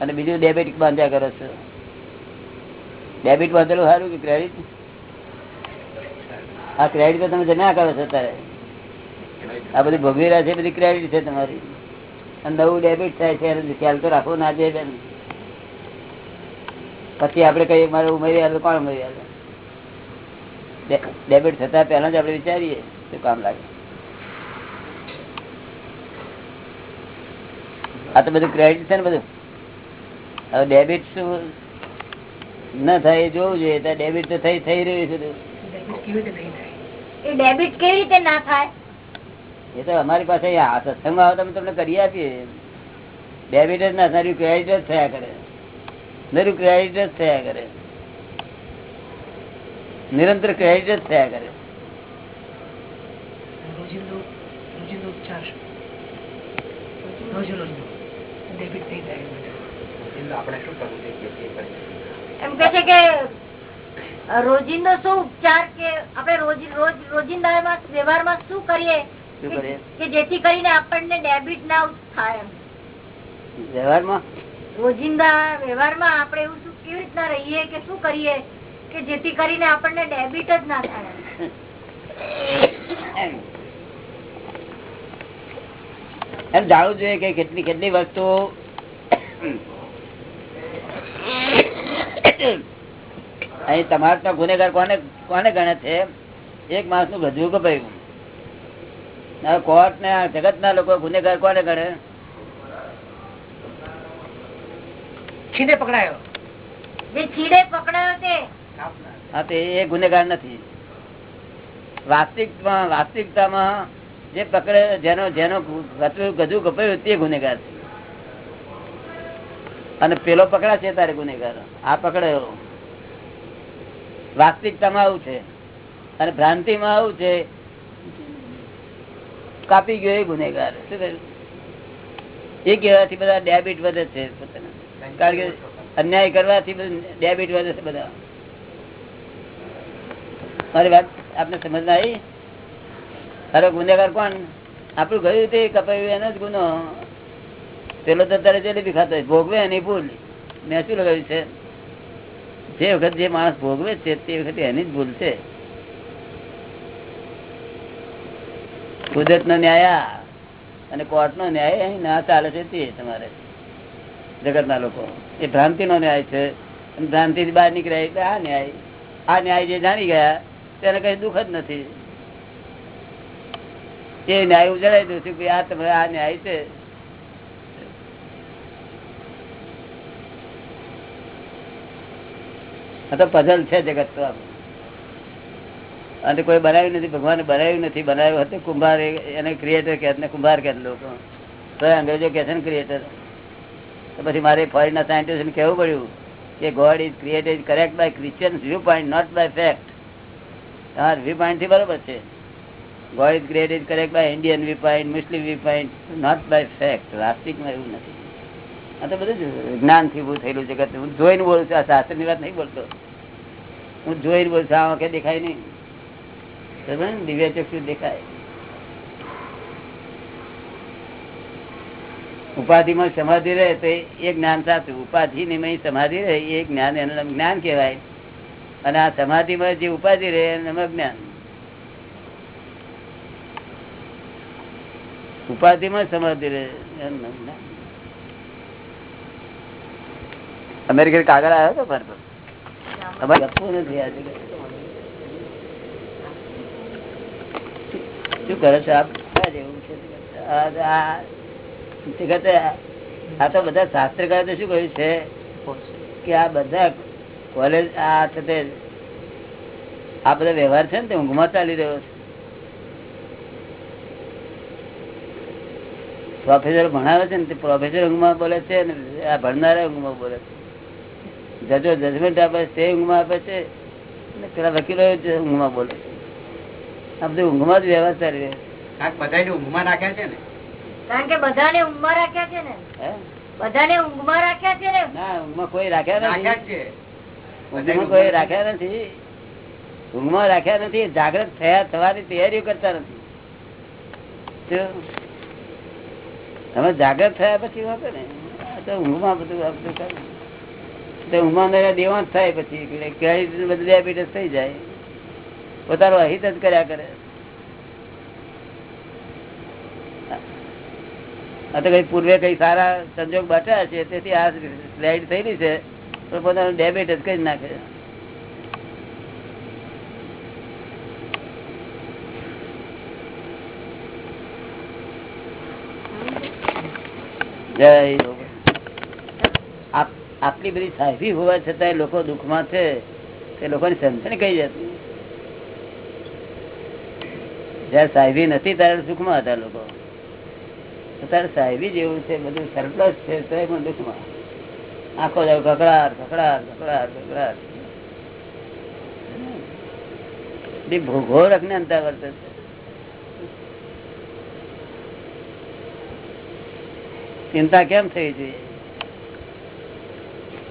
અને બીજું ડેબિટ બાંધ્યા કરો છો. ડેબિટ બાંધેલું સારું કે ક્રેડિટ આ ક્રેડિટ તો તમે જમ્યા કરો છો અત્યારે. આ બધી ભોગવી રહ્યા છે બધી ક્રેડિટ છે તમારી. અને નવું ડેબિટ થાય છે ખ્યાલ તો રાખવો ના બેન. પછી આપડે કઈ મારે ઉમેરી આવે કોણ ઉમેરી આવે ડેબિટ થતા પહેલા જ આપડે વિચારીએ શું કામ લાગે. આ તો બધું ક્રેડિટ છે ને બધું? હવે ડેબિટ શું ના થાય એ જોવું જોઈએ ત્યાં ડેબિટ તો થઈ થઈ રહ્યું છે ડેબિટ કેવી રીતે ના થાય? એ તો અમારી પાસે આ સત્સંગમાં આવે તો તમને કરી આપીએ. ડેબિટ જ ના થાય ક્રેડિટ જ થયા કરે. નર્યું ક્રેડિટ જ થયા કરે. નિરંતર ક્રેડિટ જ થયા કરે. એમ. કે છે કે રોજિંદો શું ઉપચાર કે આપણે રોજ રોજ રોજિંદા વ્યવહારમાં શું કરીએ? શું કરીએ? કે જેથી કરીને આપણને ડેબિટ ના થાય એમ. વ્યવહારમાં? રોજિંદા વ્યવહારમાં આપણે એવું શું કેવી રીતના રહીએ કે શું કરીએ કે જેથી કરીને આપણને ડેબિટ જ ના થાય? એમ જાણવું જોઈએ કે કેટલી કેટલી વસ્તુ અહીં તમારા ગુનેગાર કોને કોને ગણે છે? એક માણસનું ગજવું કપાયું કોર્ટ ને જગત ના લોકો ગુનેગાર કોને ગણે? છીને પકડાયો. જે છીડે પકડાયો તે. હા તે એ ગુનેગાર નથી. વાસ્તવિકમાં વાસ્તવિકતામાં જે પકડે જેનો જેનો ગજુ કપાયું તે ગુનેગાર છે. અને પેલો પકડા છે તારે ગુનેગાર. આ પકડાયો. વાસ્તવિકતામાં આવું છે. અને ભ્રાંતિમાં આવું છે. કાપી ગયો એ ગુનેગાર. શું કહ્યું એ કહેવાથી બધા ડેબિટ વધે છે પોતાના. કારણ કે અન્યાય કરવાથી ડેબિટ વધે છે બધા. મારી વાત આપને સમજ આવી? તારો ગુનેગાર કોણ? આપણું ગયું તે કપાયું એનો જ ગુનો. પેલો તો તારે જલેબી ખાતો ભોગવે એની ભૂલ. મેં શું લગાવ્યું છે? જે વખત જે માણસ ભોગવે છે તે વખતે એની જ ભૂલ છે. કુદરત નો ન્યાય અને કોર્ટ નો ન્યાય અહીં ના ચાલે છે તે તમારે. જગત ના લોકો. એ ભ્રાંતિ નો ન્યાય છે. અને ભ્રાંતિ થી બહાર નીકળ્યા એટલે આ ન્યાય. આ ન્યાય જે જાણી ગયા, તેને કઈ દુઃખ જ નથી. એ ન્યાય ઉજળાઈ દઉં છું કે આ તમે આ ન્યાય છે? તો પઝલ છે જગત તો. અને કોઈ બનાવ્યું નથી, ભગવાને બનાવ્યું નથી. બનાવ્યું હતું, કુંભાર એને ક્રિએટર કે ને કુંભાર કે લોકો. તો અંગ્રેજો કે છે ને ક્રિએટર તો પછી મારે ફોરેન ના સાયન્ટિસ્ટ કહેવું પડ્યું કે God is created correct by Christian view point not by fact તમારા વ્યૂ પોઈન્ટથી બરોબર છે. God is created correct by Indian view point Muslim view point not by fact વાસ્તવિકમાં એવું નથી. આ તો બધું જ્ઞાનથી ઉભું થયેલું છે. હું જોઈને બોલું છું, આ શાસ્ત્રની વાત નહીં બોલતો. હું જોઈને બોલું છું આ વખતે દેખાય નહીં? દિવ્ય ચક્ષુ દેખાય. ઉપાધિ માં સમાધિ રહે તો એ જ્ઞાન સાચું. ઉપાધિ ની સમાધિ રહે એ જ્ઞાન એનું જ્ઞાન કહેવાય. અને આ સમાધિ માં જે ઉપાધિ રહે એનું જ્ઞાન અજ્ઞાન. ઉપાધિ માં સમાધિ રહે એનું કાગળ આવ્યો હતો મારે તમારે લખવું નથી આજે શું કરે છે આપ? આ આ- તો બધા શાસ્ત્રકારે તો શું કહ્યું છે? કે આ બધા કોલેજ, આ છે તે, આ બધા વ્યવહાર છે ને તે ઊંઘમાં ચાલી રહ્યો છે. પ્રોફેસર ભણાવે છે ને તે પ્રોફેસર ઊંઘમાં બોલે છે ને આ ભણનારા ઊંઘમાં બોલે છે. જજો જજમેન્ટ આપે છે તે ઊંઘમાં આપે છે અને પેલા વકીલો ઊંઘમાં બોલે છે. આ બધું ઊંઘમાં જ વ્યવહાર ચાલી રહ્યો છે. ઊંઘમાં નાખ્યા છે ને? કારણ કે બધાને ઊંઘમાં રાખ્યા છે ને. બધાને ઊંઘમાં રાખ્યા છે ને. ના ઊંઘમાં કોઈ રાખ્યા નથી. ઊંઘમાં કોઈ રાખ્યા નથી. ઊંઘમાં રાખ્યા નથી જાગ્રત થયા થવાની તૈયારીઓ કરતા નથી. તમે જાગ્રત થયા પછી વાપરે ને તો ઊંઘમાં બધું બધું કરે. તો ઊંઘમાં દેવાં જ થાય પછી. diabetes થઈ જાય. પોતાનું અહિત જ કર્યા કરે. કઈ પૂર્વે કઈ સારા સંજોગ બચ્યા છે, તેથી આ સ્લાઇડ થયેલી છે, પણ પોતાનું ડેબિટ જ કરી નાખે. આટલી બધી સાહેબી હોવા છતાં લોકો દુઃખમાં છે, તે લોકોની સમજણ કઈ જતી? જયારે સાહેબી નથી, ત્યારે સુખમાં હતા લોકો. અત્યારે સાહેબી જેવું છે, બધું સરપ્લસ છે, તો પણ દુઃખમાં. આખો જાવ કકડાટ કકડાટ કકડાટ કકડાટ બધી ભોગો રખને અંતર વર્તે છે. ચિંતા કેમ થઈ જોઈએ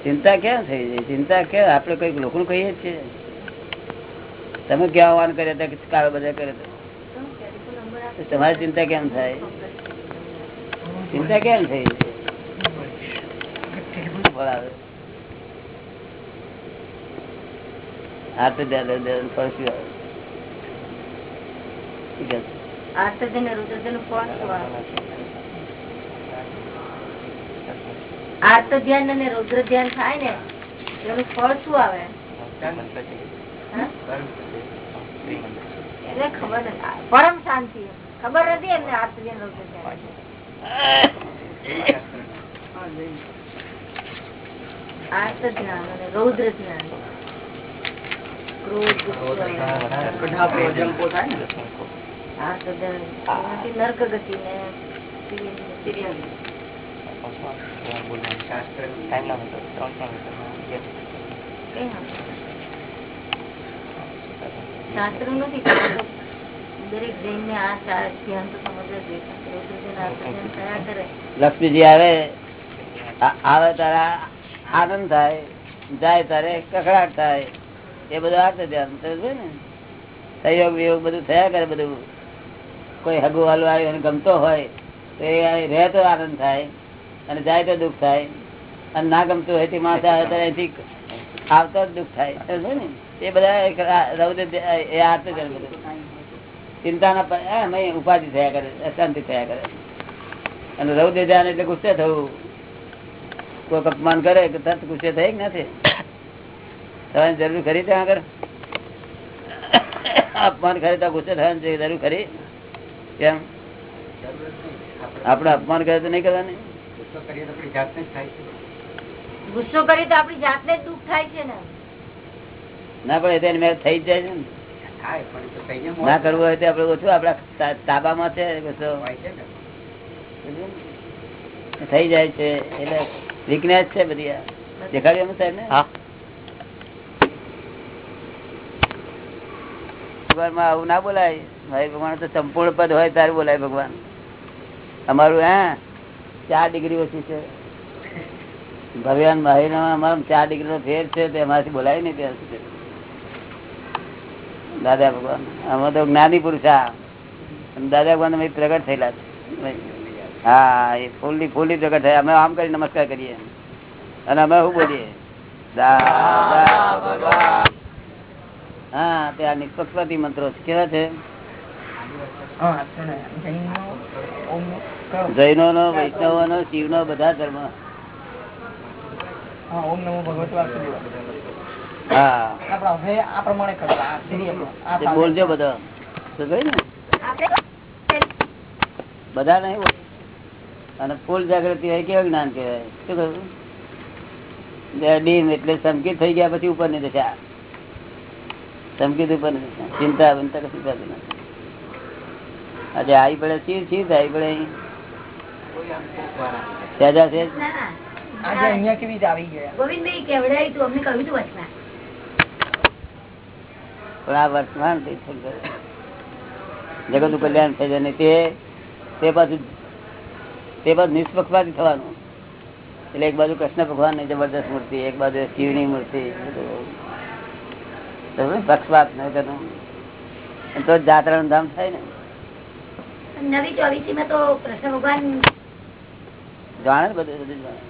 ચિંતા કેમ થઈ જાય ચિંતા કેમ? આપડે કંઈક લોકો કહીએ છીએ. તમે ક્યાં હતા કે કાળો બધા કર્યા હતા? તમારી ચિંતા કેમ થાય? ચિંતા કેમ થઈ બરાબર આ તો દે- દે- દે- ફરશું આવે. ઠીક છે. આર્તજન ને રુદ્રજનનું ફળ શું આવે? આર્ત ધ્યાન અને રુદ્ર ધ્યાન થાય ને, એનું ફળ શું આવે એટલે ખબર નથી પરમ શાંતિ ખબર નથી એમને આર્ત ધ્યાન રુદ્ર ધ્યાન રૌદ્ર જ્ઞાન ક્રોધ, ગુસ્સો, આર્ત ધ્યાન. એનાથી નર્ક ગતિ ને શાસ્ત્ર નથી લક્ષ્મીજી આવે આવે તારા આનંદ થાય જાય તારે કકડાટ થાય. એ બધું આર્ત ધ્યાન સમજે ને. સહયોગ વિયોગ બધું થયા કરે બધું. કોઈ હગુ હાલું આવ્યું ગમતો હોય તો એ રહે તો આનંદ થાય અને જાય તો દુઃખ થાય. અને ના ગમતું હોય તે માણસ આવે તો એથી આવતો જ દુઃખ થાય. ને? એ બધા રૌદ્ર એ કરે બધું. ચિંતાના ના નહીં, ઉપાધિ થયા કરે અશાંતિ થયા કરે. અને રૌદ્ર ધ્યાન એટલે ગુસ્સે થવું. કોઈક અપમાન કરે કે તરત ગુસ્સે થાય કે નથી? થવાની જરૂર ખરી ત્યાં આગળ? અપમાન કરે તો ગુસ્સે થવાની જરૂર ખરી. કેમ? આપડે અપમાન કરે તો નહીં કરવાની. ગુસ્સો કરી તો આપણી જાતને જ દુઃખ થાય છે ને. ના પણ તો એને થઈ જ જાય છે ને. ના કરવું હોય તો આપડે ઓછું આપડા તાબામાં છે થઈ જાય છે એટલે વીકનેસ છે બધી આ. દેખાડ્યું એમ સાહેબ ને હા. માં આવું ના બોલાય. ભાઈ ભગવાન તો સંપૂર્ણ પદ હોય ત્યારે બોલાય ભગવાન. અમારું હે? ચાર ડિગ્રી ઓછી છે. ભગવાન ભાઈ નો ચાર ડિગ્રી નો ફેર છે તે અમારાથી બોલાય નહીં ત્યાં સુધી. દાદા ભગવાન. અમે તો જ્ઞાની પુરુષા દાદા ભગવાન પ્રગટ થયેલા હા, એ ફૂલી ફૂલી પ્રગટ થયા. અમે આમ કરી નમસ્કાર કરીએ. અને અમે શું બોલીએ? હા, તે આ નિષ્પક્ષપાતી મંત્રો કેવા છે? જૈનો નો વૈષ્ણવો નો શિવ નો બધા ધર્મ ઓમ નમો ભગવતે બોલજો બધો. તો કહ્યું ને બધા નહીં બોલ. અને ફૂલ જાગૃતિ હોય કેવું જ્ઞાન કહેવાય? શું કહ્યું? ડીમ એટલે સંકેત થઈ ગયા પછી ઉપરની દશા. સંકેત ઉપરની દશા. ચિંતા બનતા કશું થતી નથી. આજે આવી પડે ચીર ચીર આવી પડે સહેજા આજે અહીંયા કેવી રીતે આવી ગયા? ગોવિંદભાઈ કેવડાય તું? અમને કહ્યું તું વચમાં. પણ આ વર્તમાન જગતનું કલ્યાણ થઈ જાય તે તે પાછું તે પાછું નિષ્પક્ષપાતી થવાનું. એટલે એક બાજુ કૃષ્ણ ભગવાનની જબરદસ્ત મૂર્તિ એક બાજુ શિવની મૂર્તિ? પક્ષપાત ન કરવું. તો જાત્રા નું ધામ થાય ને. નવી ચોવીસી માં તો કૃષ્ણ ભગવાન જાણે બધું બધું જાણે.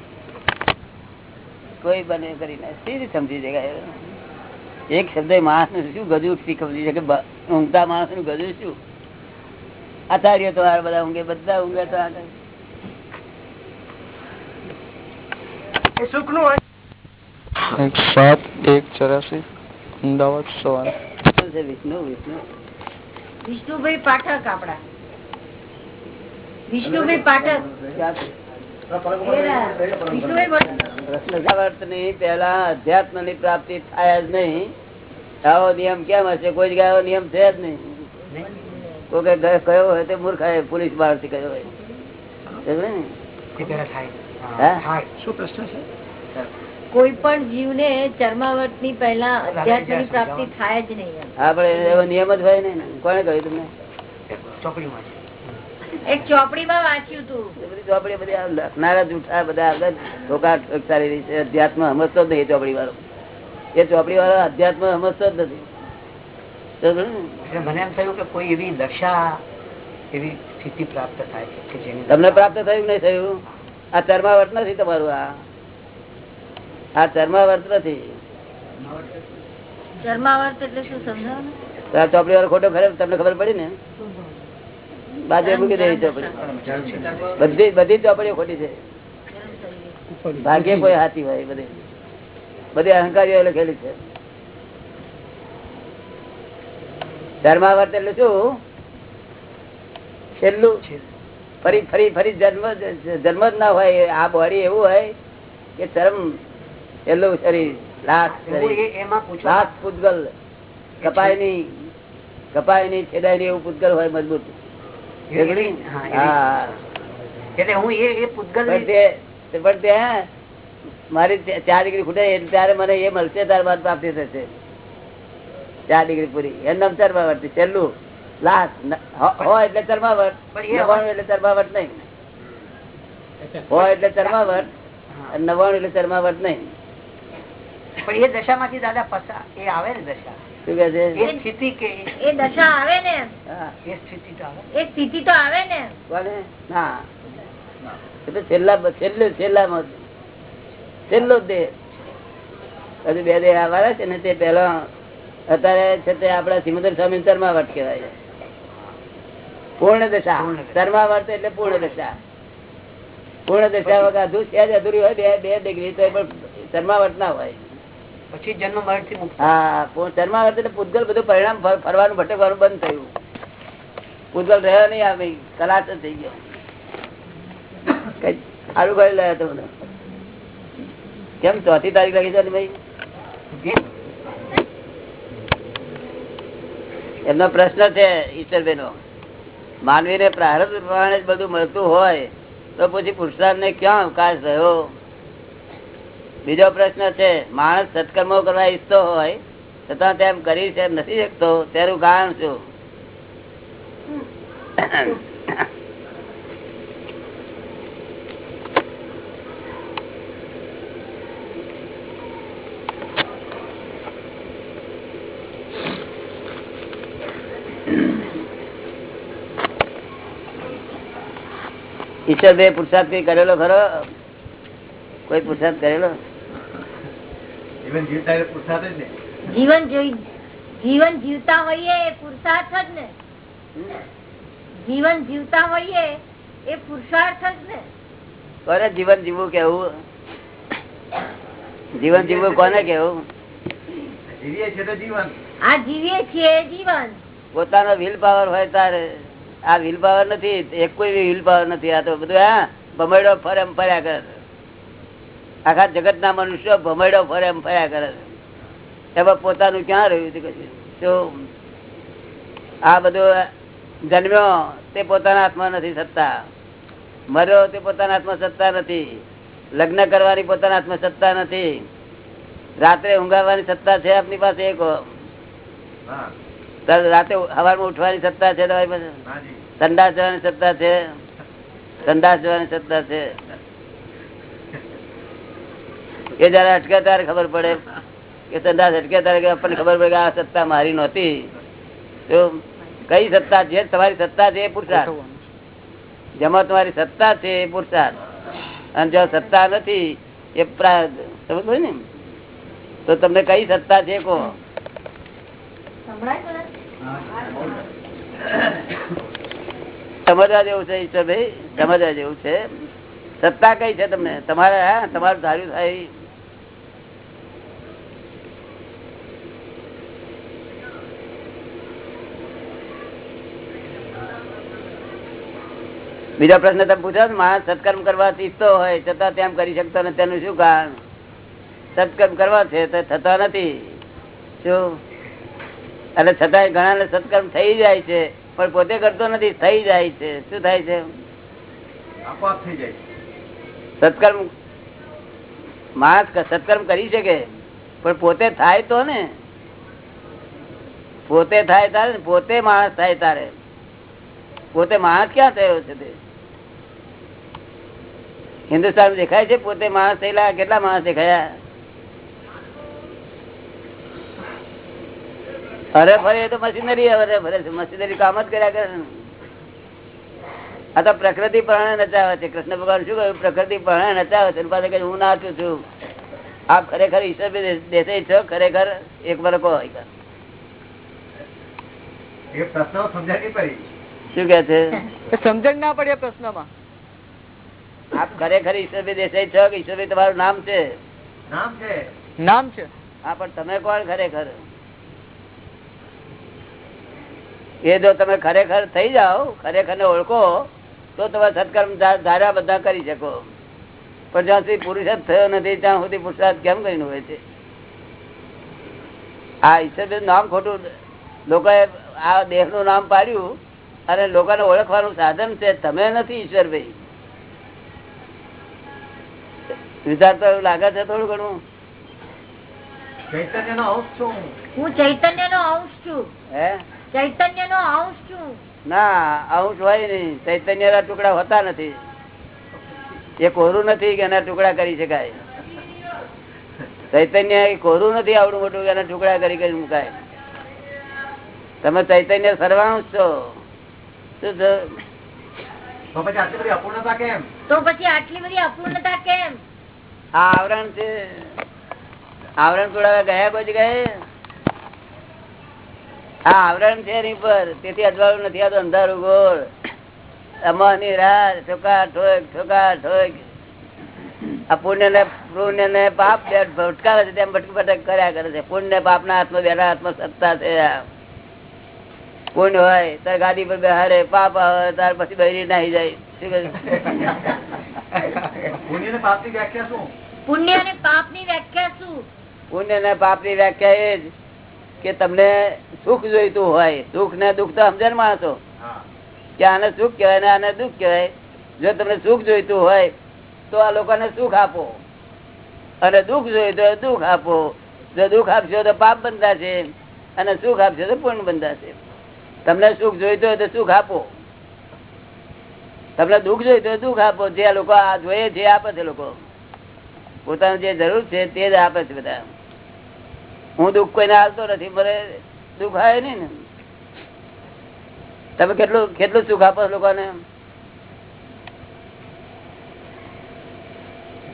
કોઈ બને કરીને. સીધી સમજી જાય એક શબ્દ માણસનું શું ગજુ શીખવતી છે કે ઊંઘતા માણસનું ગજુ શું? આચાર્ય તો આ બધા ઊંઘે બધા ઊંઘે તો સુખનું એક સાત એક ચોરાસી અમદાવાદ સવાર. વિષ્ણુ? વિષ્ણુ? વિષ્ણુભાઈ પાઠક આપડા વિષ્ણુભાઈ પાઠક. વિષ્ણુભાઈ પેલા અધ્યાત્મની પ્રાપ્તિ થાય જ નહીં. આવો નિયમ કેમ હશે? કોઈ જગ્યાએ નિયમ છે જ નહીં. કોઈ કયો હોય તે મૂર્ખ પોલીસ બહારથી કયો હોય. સમજ્યો ને? એ પેલા થાય. હા? થાય. શું પ્રશ્ન છે? કોઈ પણ જીવને ચર્માવટની પહેલા અધ્યાત્મ પ્રાપ્તિ થાય જ નહીં આપડે એવો નિયમ જ હોય ને. કોને કહ્યું તમને? ચોપડીમાં એક ચોપડીમાં વાંચ્યું તું. બધી ચોપડી બધી લખનારા જૂઠા બધા આગળ બધા ઠોકા ઠોક ચાલી રહી છે અધ્યાત્મ સમજતો જ નહીં ચોપડી વાળો એ ચોપડી વાળો અધ્યાત્મ સમજતો જ નથી. મને એમ થયું કે કોઈ એવી દશા એવી સ્થિતિ પ્રાપ્ત થાય છે તમને પ્રાપ્ત થયું નહીં થયું? આ ચર્માવર્ત નથી તમારું આ. આ ચર્માવર્ત નથી. ચર્માવર્ત એટલે શું સમજાવો ને? તો આ ચોપડી વાળો ખોટો ખરે તમને ખબર પડી ને? બાજુ મૂકી દેવી ચોપડી. બધી બધી ચોપડીઓ ખોટી છે. ભાગ્ય કોઈ હાથી હોય બધી. બધી અહંકારીઓ લખેલી છે. ધર્માવર્ત એટલે શું છેલ્લું. ફરી ફરી ફરી જન્મ જન્મ જ ના હોય આ બોડી એવું હોય કે ચરમ છેલ્લું શરીર પૂતગલ. કપાય કપાય એવું પૂતગલ હોય મજબૂત. હા, એટલે હું એ એ પૂતગલ પણ તે- મારી ચાર ડિગ્રી ખૂટે ત્યારે મને એ મળશે ત્યાર બાદ પ્રાપ્તિ થશે. ચાર ડિગ્રી પૂરી. એમ નામ ચરમાવર્તી છેલ્લું. લાસ્ટ હોય એટલે ચરમાવર્ત નવાણું એટલે ચરમાવર્ત નહીં. હોય એટલે ચરમાવર્ત નવાણું એટલે ચરમાવર્ત નહીં. પણ એ દશામાંથી દાદા પસા એ આવે ને દશા. શું કે છે? એ સ્થિતિ કે એ દશા આવે ને. એ સ્થિતિ તો આવે. એ સ્થિતિ તો આવે ને. કોને? ના. છેલ્લા છેલ્લું છેલ્લામાં છેલ્લો દેહ. હજુ બે દેહ આવવાના છે ને તે પેલા અત્યારે છે તે આપડા સિમંદર સ્વામી ચરમાવટ કહેવાય પૂર્ણ દશા ચરમાવર્ત એટલે પૂર્ણ દશા પૂર્ણ દશા વગર અધૂ સહેજ અધૂરી હોય બે બે ડિગ્રી તો પણ ચરમાવટ ના હોય. પછી જન્મ મરણથી હા ચરમાવર્ત એટલે પૂતગલ બધું પરિણામ ફરવાનું ભટકવાનું બંધ થયું. પૂતગલ રહ્યો નહીં આ જ થઈ ગયો. કઈ સારું કરી લાયા તો બધા. કેમ? ચોથી તારીખ લખી છે ભાઈ એમનો પ્રશ્ન છે ઈશ્વરબેનો માનવી ને પ્રારંભ પ્રમાણે બધું મળતું હોય, તો પછી પુરુષાર્થ ને ક્યાં અવકાશ રહ્યો બીજો પ્રશ્ન છે, માણસ સત્કર્મો કરવા ઈચ્છતો હોય, છતાં તેમ કરી છે નથી શકતો, તેનું કારણ શું? ઈશ્વરભાઈ પુરુષાર્થ કઈ કરેલો ખરો? કોઈ પુરુષાર્થ કરેલો? જીવન જીવન જીવતા હોઈએ એ પુરુષાર્થ જ ને. જીવન જીવતા હોઈએ એ પુરુષાર્થ જ ને. કોને જીવન જીવવું કેવું જીવન જીવવું કોને કેવું જીવીએ છીએ તો જીવન આ જીવીએ છીએ જીવન. પોતાનો વિલ પાવર હોય તારે. આ વિલ પાવર નથી, એક કોઈ વિલ પાવર નથી. આ તો બધું, હા, ભમેડો ફરે ફર્યા કરે આખા જગત ના મનુષ્યો ભમેડો ફરે ફર્યા કરે એમાં પોતાનું ક્યાં રહ્યું હતું તો આ બધું જન્મ્યો તે પોતાના હાથમાં નથી સત્તા. મર્યો તે પોતાના હાથમાં સત્તા નથી. લગ્ન કરવાની પોતાના હાથમાં સત્તા નથી. રાત્રે ઊંઘાવાની સત્તા છે આપની પાસે એક? રાતે સવારમાં ઉઠવાની સત્તા છે તમારી પાસે? સંડાસ જવાની સત્તા છે? સંડાસ જવાની સત્તા છે? એ જયારે અટકે ત્યારે ખબર પડે. કે સંડાસ અટકે ત્યારે આપણને ખબર પડે કે આ સત્તા મારી નહોતી. તો કઈ સત્તા છે? તમારી સત્તા છે એ પુરુષાર્થ જેમાં તમારી સત્તા છે એ પુરુષાર્થ અને જો સત્તા નથી એ પ્રાર્થ સમજ ને? તો તમને કઈ સત્તા છે કહો. ને? સમજવા જેવું છે ઈશ્વરભાઈ સમજવા જેવું છે. સત્તા કઈ છે તમને? તમારે, હા, તમારું ધાર્યું થાય. બીજો પ્રશ્ન તમે પૂછો ને માણસ સત્કર્મ કરવા ઈચ્છતો હોય, છતાં તેમ કરી શકતો નથી. તેનું શું કારણ? સત્કર્મ કરવા છે તો થતા નથી. શું? અને છતાંય ઘણા સત્કર્મ થઈ જાય છે પણ પોતે કરતો નથી થઈ જાય છે. શું થાય છે? સત્કર્મ માણસ સત્કર્મ કરી શકે પણ પોતે થાય તો ને? પોતે થાય તારે પોતે માણસ થાય તારે. પોતે માણસ ક્યાં થયો છે તે? હિન્દુસ્તાન દેખાય છે પોતે માણસ થયેલા કેટલા માણસ દેખાયા? અરે ફરે એ તો મશીનરી અરે ફરે છે મશીનરી કામ જ કર્યા કરે આ તો પ્રકૃતિ પ્રાણે નચાવે છે. કૃષ્ણ ભગવાન શું કહ્યું? પ્રકૃતિ પ્રાણે નચાવે છે. પાસે કહે હું નાચું છું. આ ખરેખર ઈશ્વર દેસાઈ છો. ખરેખર એક વાર કહો શું કે છે? સમજણ ના પડે પ્રશ્નમાં. આપ ખરેખર ઈશ્વરભાઈ દેસાઈ છો કે ઈશ્વરભાઈ તમારું નામ છે? નામ છે. નામ છે. હા પણ તમે કોણ ખરેખર? એ જો તમે ખરેખર થઈ જાઓ ખરેખર ને ઓળખો તો તમે સત્કર્મ ધા- ધાર્યા બધા કરી શકો. પણ જ્યાં સુધી પુરુષાર્થ થયો નથી ત્યાં સુધી પુરુષાર્થ કેમ કરીને હોય છે? આ ઈશ્વરભાઈ નામ ખોટું લોકોએ આ દેહનું નામ પાડ્યું અને લોકોને ઓળખવાનું સાધન છે તમે નથી ઈશ્વરભાઈ વિચાર તો એવું લાગે છે થોડું ઘણું. ચૈતન્ય નો અંશ છું હું. ચૈતન્ય નો અંશ છું. હે? ચૈતન્ય નો અંશ છું ના અંશ હોય નહીં. ચૈતન્ય ના ટુકડા હોતા નથી. એ કોરું નથી કે એના ટુકડા કરી શકાય. ચૈતન્ય એ કોરું નથી આવડું મોટું કે એના ટુકડા કરી કરી મુકાય. તમે ચૈતન્ય સર્વાંશ છો. શું છો? તો પછી આટલી બધી અપૂર્ણતા કેમ? તો પછી આટલી બધી અપૂર્ણતા કેમ? આ આવરણ છે. આવરણ તોડાવા ગયા કોઈ જગ્યાએ આ આવરણ છે એની પર તેથી અજવાળું નથી આવતું અંધારું ગોળ અમાની રાત ઠોકા ઠોક ઠોકા ઠોક. આ પુણ્ય ને પુણ્ય ને પાપ ભટકાવે છે તેમ ભટક ભટક કર્યા કરે છે. પુણ્ય પાપ ના હાથમાં બેના હાથમાં સત્તા છે. પુણ્ય હોય તાર ગાડી પર બેહારે પાપ આવે તાર પછી બહેરી નાહી જાય. શું કહે? પુણ્ય ને પાપની વ્યાખ્યા શું? પુણ્ય અને પાપની વ્યાખ્યા શું? પુણ્ય ને પાપની વ્યાખ્યા એ જ. કે તમને સુખ જોઈતું હોય સુખ ને દુઃખ તો સમજે ને માણસો કે આને સુખ કહેવાય ને આને દુઃખ કહેવાય. જો તમને સુખ જોઈતું હોય તો આ લોકોને સુખ આપો. અને દુઃખ જોઈતું તો દુઃખ આપો. જો દુઃખ આપશો તો પાપ બંધાશે. અને સુખ આપશો તો પૂર્ણ બંધાશે. તમને સુખ જોઈતું હોય તો સુખ આપો. તમને દુઃખ જોઈતું હોય તો દુઃખ આપો. જે લોકો આ જોઈએ છે આપે છે લોકો. પોતાનું જે જરૂર છે તે જ આપે છે બધા. હું દુઃખ કોઈને હાલતો નથી, મને દુઃખ આવે નહીં ને. તમે કેટલું કેટલું સુખ આપો લોકોને?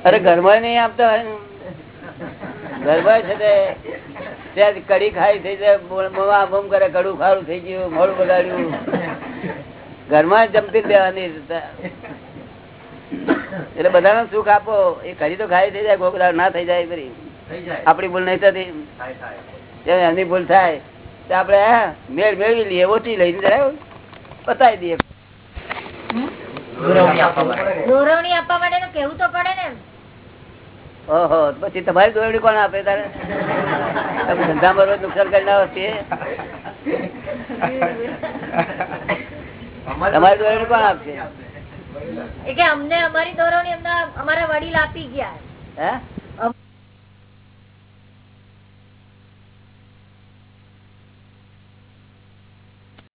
અરે ઘરમાં નહીં આપતા હોય. ઘરમાં છે તે, ત્યાં કડી ખાઈ થઈ જાય, બો- કરે, કડું ખારું થઈ ગયું, મોડું બગાડ્યું. ઘરમાં જમતી દેવાની એટલે બધાને સુખ આપો. એ કડી તો ખાઈ થઈ જાય ગોગરા ના થઈ જાય ફરી આપણી ભૂલ નહીં થતી? એમની ભૂલ થાય તો આપડે મેળ મેળવી લઈએ ઓછી લઈને જરા બતાવી દઈએ. આપવા માટે. દોરવણી આપવા માટે તો કેવું તો પડે પછી તમારી દોરડી કોણ આપે તારે? તમે ધંધામાં રોજ નુકસાન કરી ના વસ્તી તમારી દોરડી કોણ આપશે? એટલે અમને અમારી દોરવણી અમને અમારા વડીલ આપી ગયા. હે?